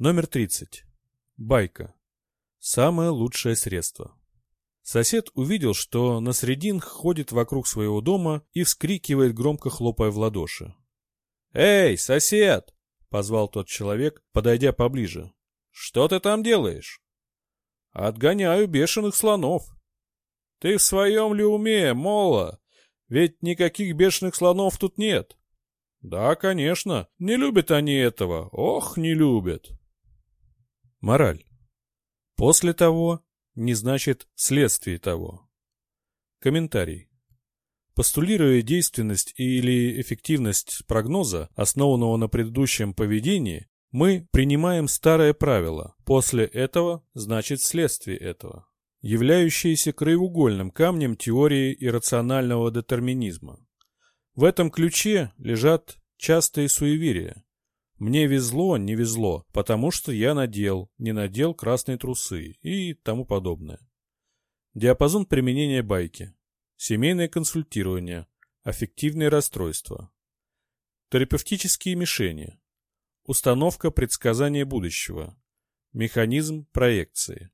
Номер 30. Байка. Самое лучшее средство. Сосед увидел, что Насредин ходит вокруг своего дома и вскрикивает, громко хлопая в ладоши. «Эй, сосед!» — позвал тот человек, подойдя поближе. «Что ты там делаешь?» «Отгоняю бешеных слонов». «Ты в своем ли уме, Мола? Ведь никаких бешеных слонов тут нет». «Да, конечно. Не любят они этого. Ох, не любят». Мораль. После того не значит вследствие того. Комментарий. Постулируя действенность или эффективность прогноза, основанного на предыдущем поведении, мы принимаем старое правило «после этого значит вследствие этого», являющееся краеугольным камнем теории иррационального детерминизма. В этом ключе лежат частые суеверия. Мне везло, не везло, потому что я надел, не надел красные трусы и тому подобное. Диапазон применения байки. Семейное консультирование. Аффективные расстройства. Терапевтические мишени. Установка предсказания будущего. Механизм проекции.